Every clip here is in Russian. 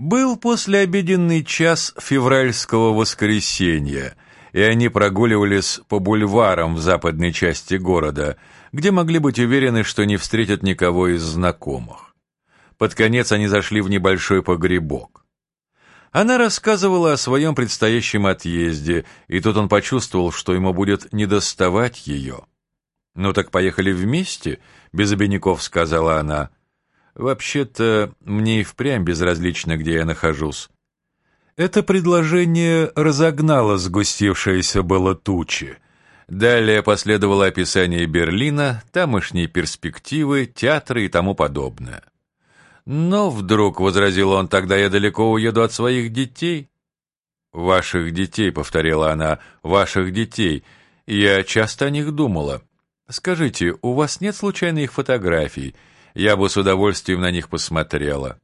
Был послеобеденный час февральского воскресенья, и они прогуливались по бульварам в западной части города, где могли быть уверены, что не встретят никого из знакомых. Под конец они зашли в небольшой погребок. Она рассказывала о своем предстоящем отъезде, и тут он почувствовал, что ему будет недоставать ее. «Ну так поехали вместе», — без обиняков сказала она. Вообще-то, мне и впрямь безразлично, где я нахожусь. Это предложение разогнало сгустившиеся было тучи. Далее последовало описание Берлина, тамошние перспективы, театры и тому подобное. «Но вдруг», — возразил он, — «тогда я далеко уеду от своих детей». «Ваших детей», — повторила она, — «ваших детей. Я часто о них думала. Скажите, у вас нет случайно их фотографий?» Я бы с удовольствием на них посмотрела.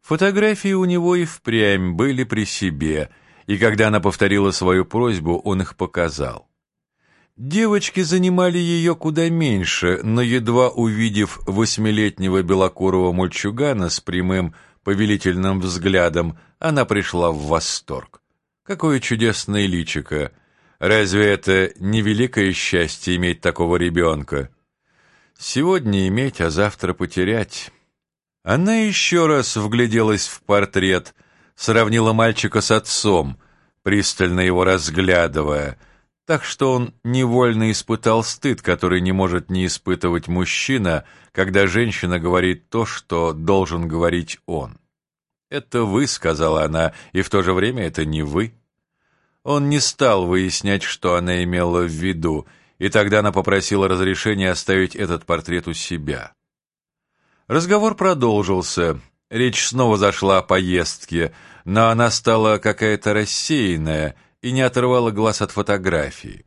Фотографии у него и впрямь были при себе, и когда она повторила свою просьбу, он их показал. Девочки занимали ее куда меньше, но едва увидев восьмилетнего белокурого мальчугана с прямым повелительным взглядом, она пришла в восторг. Какое чудесное личико! Разве это не великое счастье иметь такого ребенка? Сегодня иметь, а завтра потерять. Она еще раз вгляделась в портрет, сравнила мальчика с отцом, пристально его разглядывая, так что он невольно испытал стыд, который не может не испытывать мужчина, когда женщина говорит то, что должен говорить он. «Это вы», — сказала она, — «и в то же время это не вы». Он не стал выяснять, что она имела в виду, и тогда она попросила разрешения оставить этот портрет у себя. Разговор продолжился. Речь снова зашла о поездке, но она стала какая-то рассеянная и не отрывала глаз от фотографии.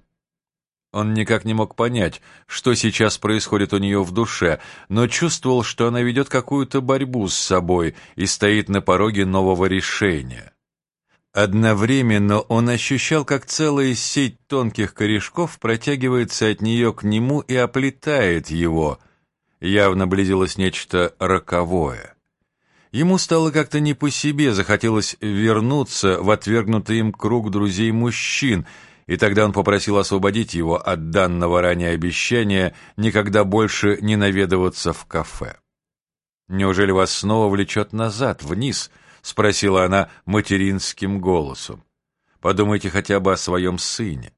Он никак не мог понять, что сейчас происходит у нее в душе, но чувствовал, что она ведет какую-то борьбу с собой и стоит на пороге нового решения. Одновременно он ощущал, как целая сеть тонких корешков протягивается от нее к нему и оплетает его. Явно близилось нечто роковое. Ему стало как-то не по себе, захотелось вернуться в отвергнутый им круг друзей-мужчин, и тогда он попросил освободить его от данного ранее обещания никогда больше не наведываться в кафе. «Неужели вас снова влечет назад, вниз?» — спросила она материнским голосом. «Подумайте хотя бы о своем сыне».